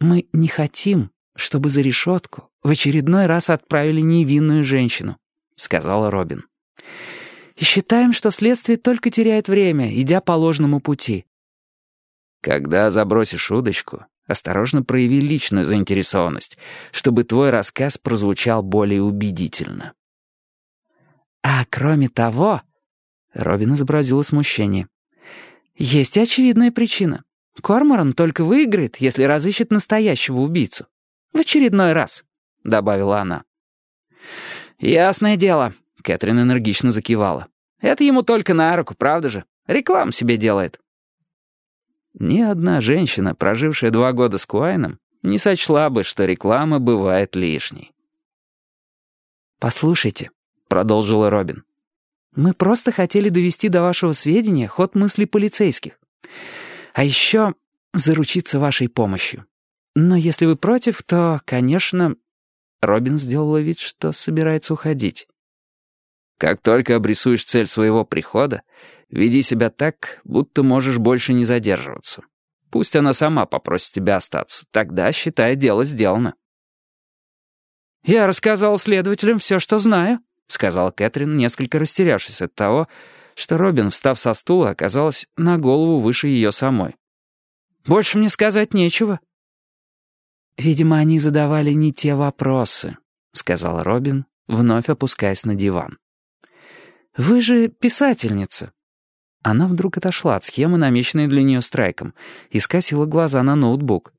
«Мы не хотим, чтобы за решетку в очередной раз отправили невинную женщину», — сказала Робин. «И считаем, что следствие только теряет время, идя по ложному пути». «Когда забросишь удочку, осторожно прояви личную заинтересованность, чтобы твой рассказ прозвучал более убедительно». «А кроме того...» — Робин изобразила смущение. «Есть очевидная причина. Корморан только выиграет, если разыщет настоящего убийцу. В очередной раз», — добавила она. «Ясное дело», — Кэтрин энергично закивала. «Это ему только на руку, правда же? Рекламу себе делает». Ни одна женщина, прожившая два года с Куайном, не сочла бы, что реклама бывает лишней. «Послушайте», — продолжила Робин, «мы просто хотели довести до вашего сведения ход мыслей полицейских. А еще заручиться вашей помощью. Но если вы против, то, конечно...» Робин сделала вид, что собирается уходить. «Как только обрисуешь цель своего прихода, веди себя так, будто можешь больше не задерживаться. Пусть она сама попросит тебя остаться. Тогда, считай, дело сделано». «Я рассказал следователям все, что знаю», — сказала Кэтрин, несколько растерявшись от того, что Робин, встав со стула, оказалась на голову выше ее самой. «Больше мне сказать нечего». «Видимо, они задавали не те вопросы», — сказал Робин, вновь опускаясь на диван. «Вы же писательница». Она вдруг отошла от схемы, намеченной для нее страйком, и скосила глаза на ноутбук.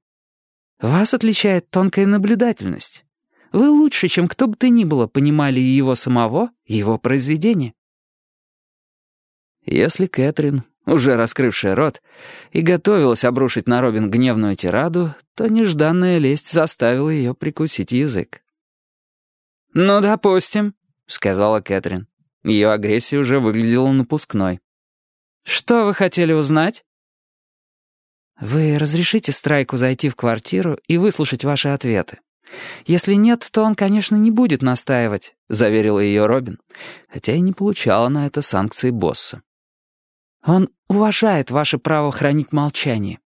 «Вас отличает тонкая наблюдательность. Вы лучше, чем кто бы то ни было, понимали и его самого, и его произведение. Если Кэтрин, уже раскрывшая рот, и готовилась обрушить на Робин гневную тираду, то нежданная лесть заставила ее прикусить язык. «Ну, допустим», — сказала Кэтрин. Ее агрессия уже выглядела напускной. «Что вы хотели узнать?» «Вы разрешите Страйку зайти в квартиру и выслушать ваши ответы? Если нет, то он, конечно, не будет настаивать», — заверила ее Робин, хотя и не получала на это санкции босса. Он уважает ваше право хранить молчание».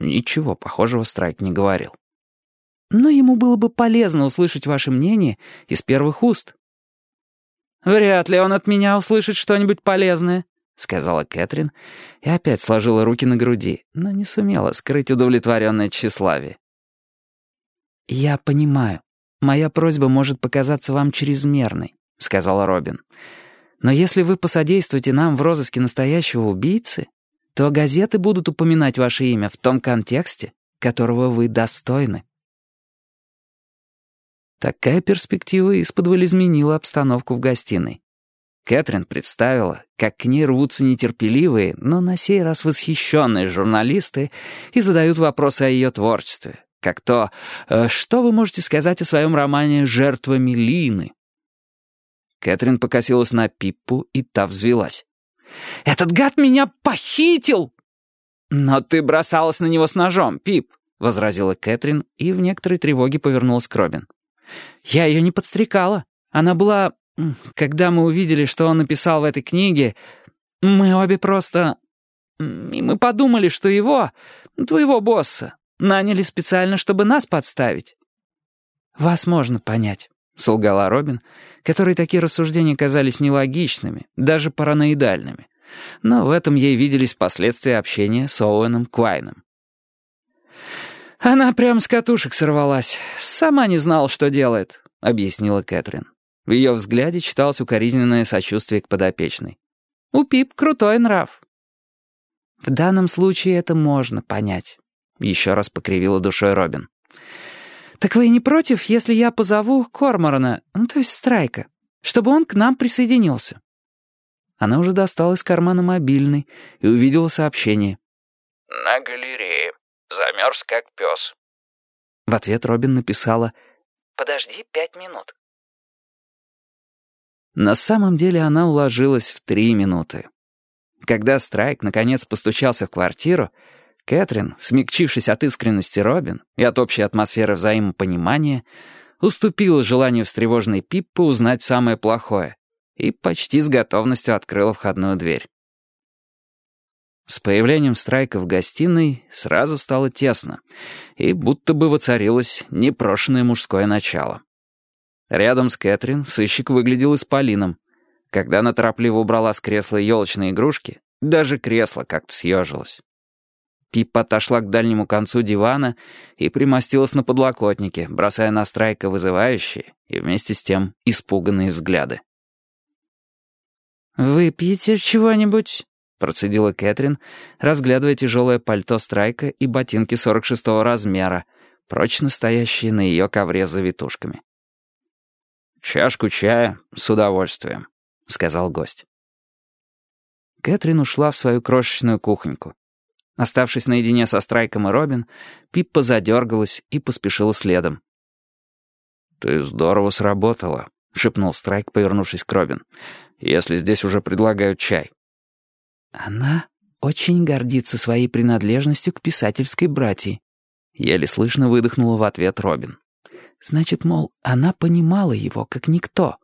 Ничего похожего Страйк не говорил. «Но ему было бы полезно услышать ваше мнение из первых уст». «Вряд ли он от меня услышит что-нибудь полезное», — сказала Кэтрин и опять сложила руки на груди, но не сумела скрыть удовлетворенное тщеславие. «Я понимаю. Моя просьба может показаться вам чрезмерной», — сказала Робин. Но если вы посодействуете нам в розыске настоящего убийцы, то газеты будут упоминать ваше имя в том контексте, которого вы достойны. Такая перспектива исподволь изменила обстановку в гостиной. Кэтрин представила, как к ней рвутся нетерпеливые, но на сей раз восхищенные журналисты и задают вопросы о ее творчестве, как то «Э, «Что вы можете сказать о своем романе «Жертвами Лины»?» Кэтрин покосилась на Пиппу, и та взвелась. «Этот гад меня похитил!» «Но ты бросалась на него с ножом, Пип», — возразила Кэтрин и в некоторой тревоге повернулась к Робин. «Я ее не подстрекала. Она была... Когда мы увидели, что он написал в этой книге, мы обе просто... И мы подумали, что его, твоего босса, наняли специально, чтобы нас подставить». «Вас можно понять». — солгала Робин, которой такие рассуждения казались нелогичными, даже параноидальными. Но в этом ей виделись последствия общения с Оуэном Квайном. «Она прям с катушек сорвалась. Сама не знала, что делает», — объяснила Кэтрин. В ее взгляде читалось укоризненное сочувствие к подопечной. «У Пип крутой нрав». «В данном случае это можно понять», — еще раз покривила душой Робин. «Так вы не против, если я позову Корморана, ну, то есть Страйка, чтобы он к нам присоединился?» Она уже достала из кармана мобильный и увидела сообщение. «На галерее. Замерз как пес». В ответ Робин написала «Подожди пять минут». На самом деле она уложилась в три минуты. Когда Страйк наконец постучался в квартиру, Кэтрин, смягчившись от искренности Робин и от общей атмосферы взаимопонимания, уступила желанию встревоженной Пиппы узнать самое плохое и почти с готовностью открыла входную дверь. С появлением Страйка в гостиной сразу стало тесно, и будто бы воцарилось непрошенное мужское начало. Рядом с Кэтрин сыщик выглядел исполином. Когда она торопливо убрала с кресла елочные игрушки, даже кресло как-то съежилось. Пиппа отошла к дальнему концу дивана и примостилась на подлокотнике, бросая на Страйка вызывающие и вместе с тем испуганные взгляды. «Выпьете чего-нибудь?» — процедила Кэтрин, разглядывая тяжелое пальто Страйка и ботинки 46-го размера, прочно стоящие на ее ковре с завитушками. «Чашку чая с удовольствием», — сказал гость. Кэтрин ушла в свою крошечную кухоньку. Оставшись наедине со Страйком и Робин, Пиппа задергалась и поспешила следом. «Ты здорово сработала», — шепнул Страйк, повернувшись к Робин. «Если здесь уже предлагают чай». «Она очень гордится своей принадлежностью к писательской братьи», — еле слышно выдохнула в ответ Робин. «Значит, мол, она понимала его, как никто».